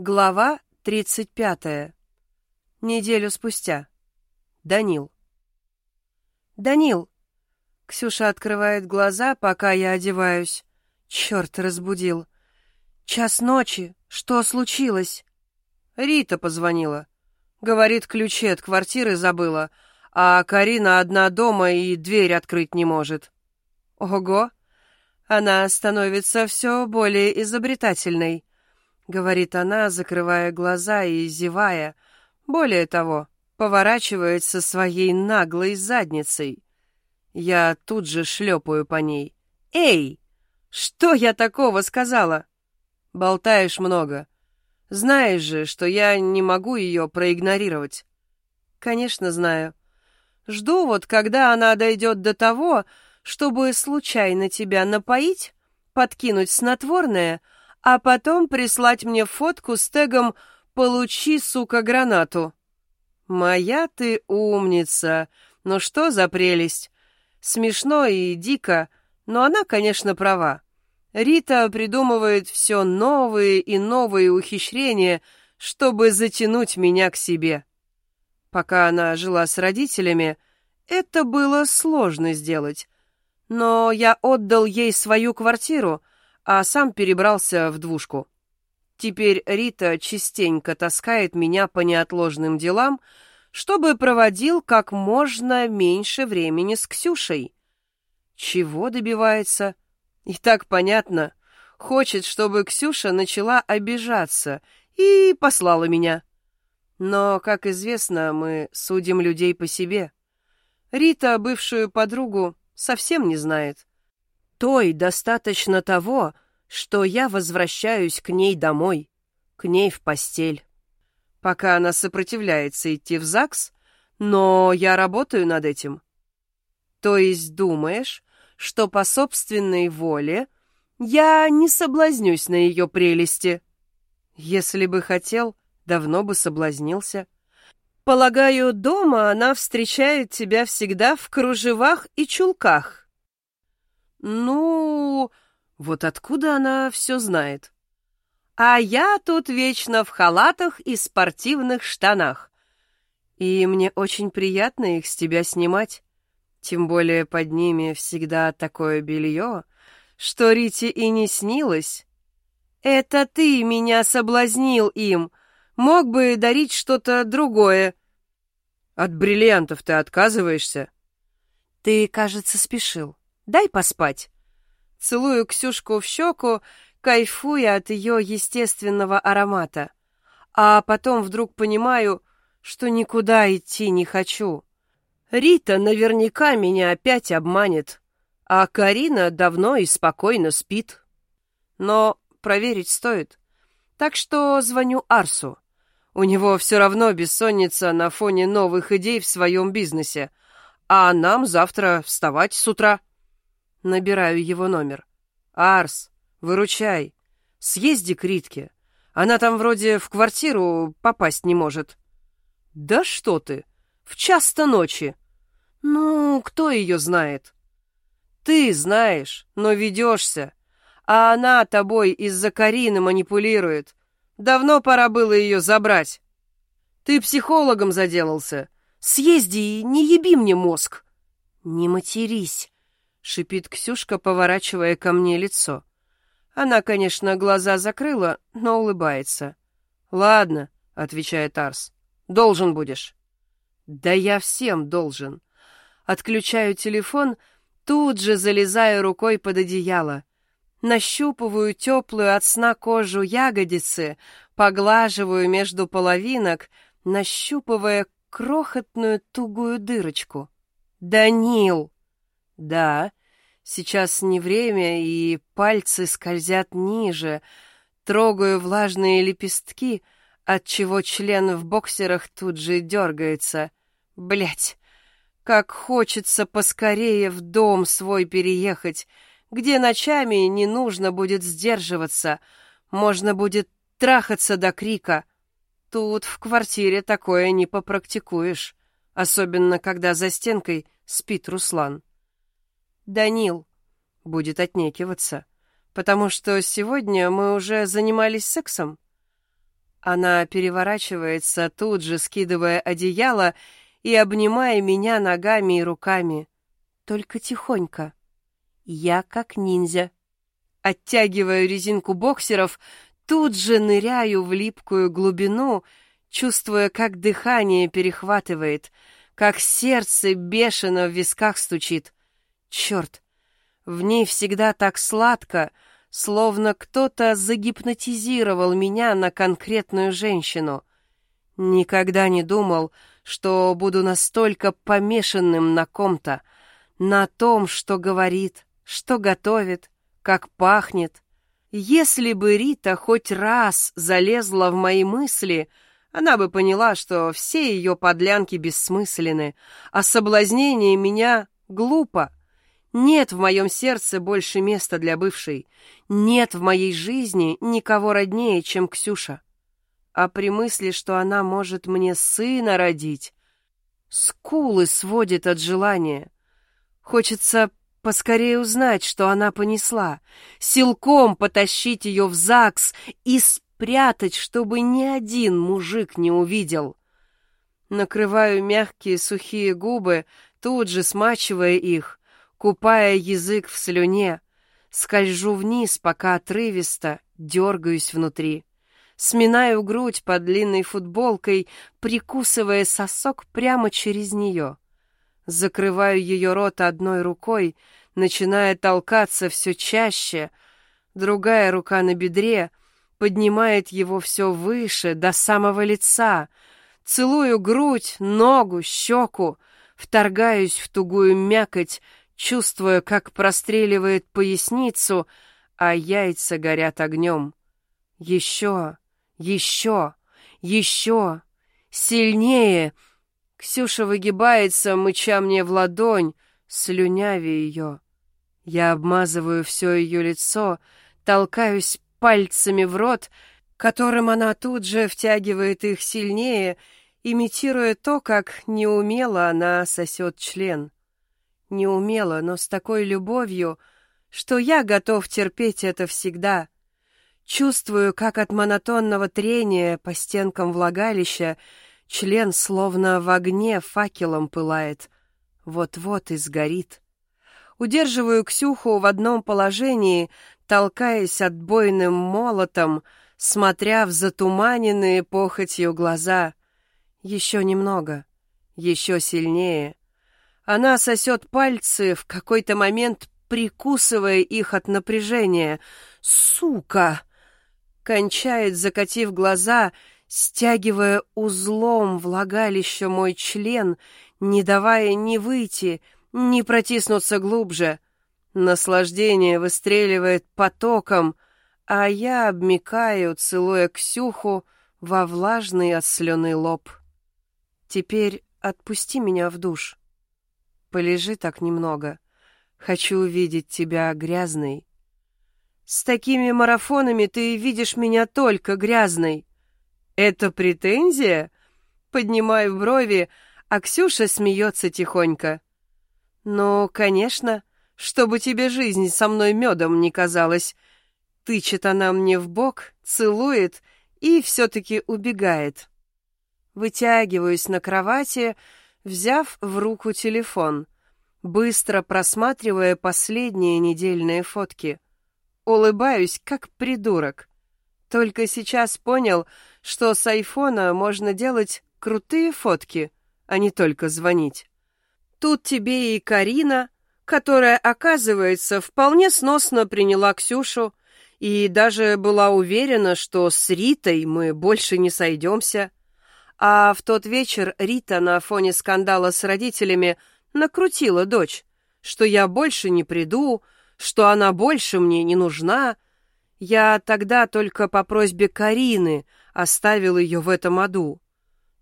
Глава 35. Неделю спустя. Данил. «Данил!» Ксюша открывает глаза, пока я одеваюсь. Черт, разбудил. Час ночи. Что случилось? Рита позвонила. Говорит, ключи от квартиры забыла, а Карина одна дома и дверь открыть не может. Ого! Она становится все более изобретательной говорит она, закрывая глаза и зевая. Более того, поворачивается своей наглой задницей. Я тут же шлепаю по ней. «Эй! Что я такого сказала?» «Болтаешь много. Знаешь же, что я не могу ее проигнорировать». «Конечно, знаю. Жду вот, когда она дойдет до того, чтобы случайно тебя напоить, подкинуть снотворное, а потом прислать мне фотку с тегом «Получи, сука, гранату». Моя ты умница. Ну что за прелесть? Смешно и дико, но она, конечно, права. Рита придумывает все новые и новые ухищрения, чтобы затянуть меня к себе. Пока она жила с родителями, это было сложно сделать. Но я отдал ей свою квартиру, а сам перебрался в двушку. Теперь Рита частенько таскает меня по неотложным делам, чтобы проводил как можно меньше времени с Ксюшей. Чего добивается? И так понятно. Хочет, чтобы Ксюша начала обижаться и послала меня. Но, как известно, мы судим людей по себе. Рита бывшую подругу совсем не знает. Той достаточно того, что я возвращаюсь к ней домой, к ней в постель. Пока она сопротивляется идти в ЗАГС, но я работаю над этим. То есть думаешь, что по собственной воле я не соблазнюсь на ее прелести? Если бы хотел, давно бы соблазнился. Полагаю, дома она встречает тебя всегда в кружевах и чулках. «Ну, вот откуда она все знает?» «А я тут вечно в халатах и спортивных штанах. И мне очень приятно их с тебя снимать. Тем более под ними всегда такое белье, что Рите и не снилось. Это ты меня соблазнил им. Мог бы дарить что-то другое». «От бриллиантов ты отказываешься?» «Ты, кажется, спешил. Дай поспать. Целую Ксюшку в щеку, кайфуя от ее естественного аромата. А потом вдруг понимаю, что никуда идти не хочу. Рита наверняка меня опять обманет, а Карина давно и спокойно спит. Но проверить стоит. Так что звоню Арсу. У него все равно бессонница на фоне новых идей в своем бизнесе, а нам завтра вставать с утра. Набираю его номер. «Арс, выручай. Съезди к Ритке. Она там вроде в квартиру попасть не может». «Да что ты! В час-то ночи!» «Ну, кто ее знает?» «Ты знаешь, но ведешься. А она тобой из-за Карины манипулирует. Давно пора было ее забрать. Ты психологом заделался. Съезди и не еби мне мозг». «Не матерись», шипит Ксюшка, поворачивая ко мне лицо. Она, конечно, глаза закрыла, но улыбается. Ладно, отвечает Арс. Должен будешь. Да я всем должен. Отключаю телефон, тут же залезаю рукой под одеяло. Нащупываю теплую от сна кожу ягодицы, поглаживаю между половинок, нащупывая крохотную тугую дырочку. «Данил!» «Да, Сейчас не время, и пальцы скользят ниже. Трогаю влажные лепестки, отчего член в боксерах тут же дергается. Блять, как хочется поскорее в дом свой переехать, где ночами не нужно будет сдерживаться, можно будет трахаться до крика. Тут в квартире такое не попрактикуешь, особенно когда за стенкой спит Руслан. Данил будет отнекиваться, потому что сегодня мы уже занимались сексом. Она переворачивается, тут же скидывая одеяло и обнимая меня ногами и руками. Только тихонько. Я как ниндзя. Оттягиваю резинку боксеров, тут же ныряю в липкую глубину, чувствуя, как дыхание перехватывает, как сердце бешено в висках стучит. Черт, в ней всегда так сладко — словно кто-то загипнотизировал меня на конкретную женщину. Никогда не думал, что буду настолько помешанным на ком-то, на том, что говорит, что готовит, как пахнет. Если бы Рита хоть раз залезла в мои мысли, она бы поняла, что все ее подлянки бессмысленны, а соблазнение меня глупо. Нет в моем сердце больше места для бывшей. Нет в моей жизни никого роднее, чем Ксюша. А при мысли, что она может мне сына родить, скулы сводит от желания. Хочется поскорее узнать, что она понесла, силком потащить ее в ЗАГС и спрятать, чтобы ни один мужик не увидел. Накрываю мягкие сухие губы, тут же смачивая их, купая язык в слюне, скольжу вниз, пока отрывисто дергаюсь внутри. Сминаю грудь под длинной футболкой, прикусывая сосок прямо через нее. Закрываю ее рот одной рукой, начиная толкаться все чаще. Другая рука на бедре поднимает его все выше, до самого лица. Целую грудь, ногу, щеку, вторгаюсь в тугую мякоть, чувствуя, как простреливает поясницу, а яйца горят огнем. Еще, еще, еще, сильнее. Ксюша выгибается, мыча мне в ладонь, слюнявя ее. Я обмазываю все ее лицо, толкаюсь пальцами в рот, которым она тут же втягивает их сильнее, имитируя то, как неумело она сосет член. Не умела, но с такой любовью, что я готов терпеть это всегда. Чувствую, как от монотонного трения по стенкам влагалища член словно в огне факелом пылает. Вот-вот и сгорит. Удерживаю Ксюху в одном положении, толкаясь отбойным молотом, смотря в затуманенные похотью глаза. Еще немного, еще сильнее. Она сосет пальцы, в какой-то момент прикусывая их от напряжения. «Сука!» Кончает, закатив глаза, стягивая узлом влагалище мой член, не давая ни выйти, ни протиснуться глубже. Наслаждение выстреливает потоком, а я обмикаю, целуя Ксюху во влажный от слюны лоб. Теперь отпусти меня в душ. Полежи так немного. Хочу увидеть тебя грязной. С такими марафонами ты видишь меня только грязной. Это претензия? Поднимаю брови, а Ксюша смеется тихонько. Ну, конечно, чтобы тебе жизнь со мной медом не казалась. Тычет она мне в бок, целует и все-таки убегает. Вытягиваюсь на кровати, взяв в руку телефон, быстро просматривая последние недельные фотки. Улыбаюсь, как придурок. Только сейчас понял, что с айфона можно делать крутые фотки, а не только звонить. Тут тебе и Карина, которая, оказывается, вполне сносно приняла Ксюшу и даже была уверена, что с Ритой мы больше не сойдемся. А в тот вечер Рита на фоне скандала с родителями накрутила дочь, что я больше не приду, что она больше мне не нужна. Я тогда только по просьбе Карины оставил ее в этом аду.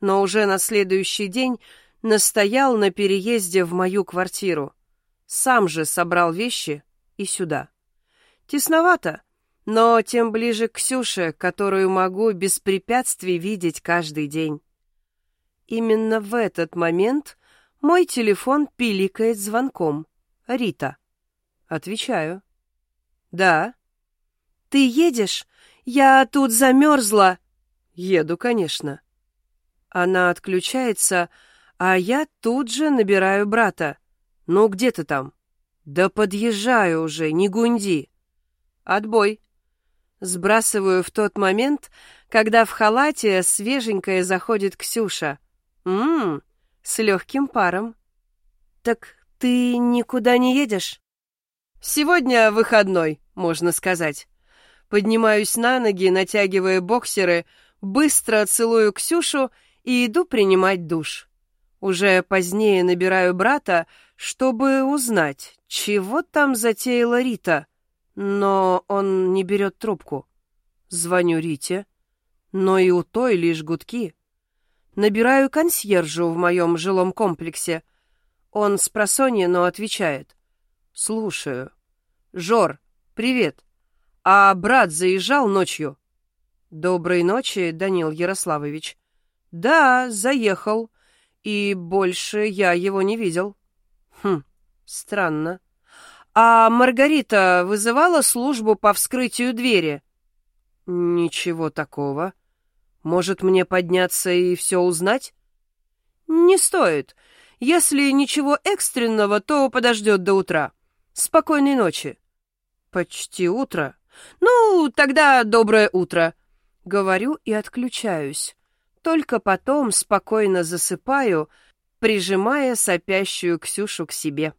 Но уже на следующий день настоял на переезде в мою квартиру. Сам же собрал вещи и сюда. Тесновато, но тем ближе к Ксюше, которую могу без препятствий видеть каждый день. Именно в этот момент мой телефон пиликает звонком. Рита. Отвечаю. «Да». «Ты едешь? Я тут замерзла». Еду, конечно. Она отключается, а я тут же набираю брата. Ну, где ты там? Да подъезжаю уже, не гунди. Отбой. Сбрасываю в тот момент, когда в халате свеженькая заходит Ксюша. Ммм, с легким паром. Так ты никуда не едешь? Сегодня выходной, можно сказать. Поднимаюсь на ноги, натягивая боксеры, быстро целую Ксюшу и иду принимать душ. Уже позднее набираю брата, чтобы узнать, чего там затеяла Рита, но он не берет трубку. Звоню Рите, но и у той лишь гудки. Набираю консьержу в моем жилом комплексе. Он с просонья, но отвечает. Слушаю. Жор, привет. А брат заезжал ночью? Доброй ночи, Данил Ярославович. Да, заехал. И больше я его не видел. Хм, странно. А Маргарита вызывала службу по вскрытию двери? Ничего такого. Может, мне подняться и все узнать? Не стоит. Если ничего экстренного, то подождет до утра. Спокойной ночи. Почти утро. Ну, тогда доброе утро. Говорю и отключаюсь. Только потом спокойно засыпаю, прижимая сопящую Ксюшу к себе.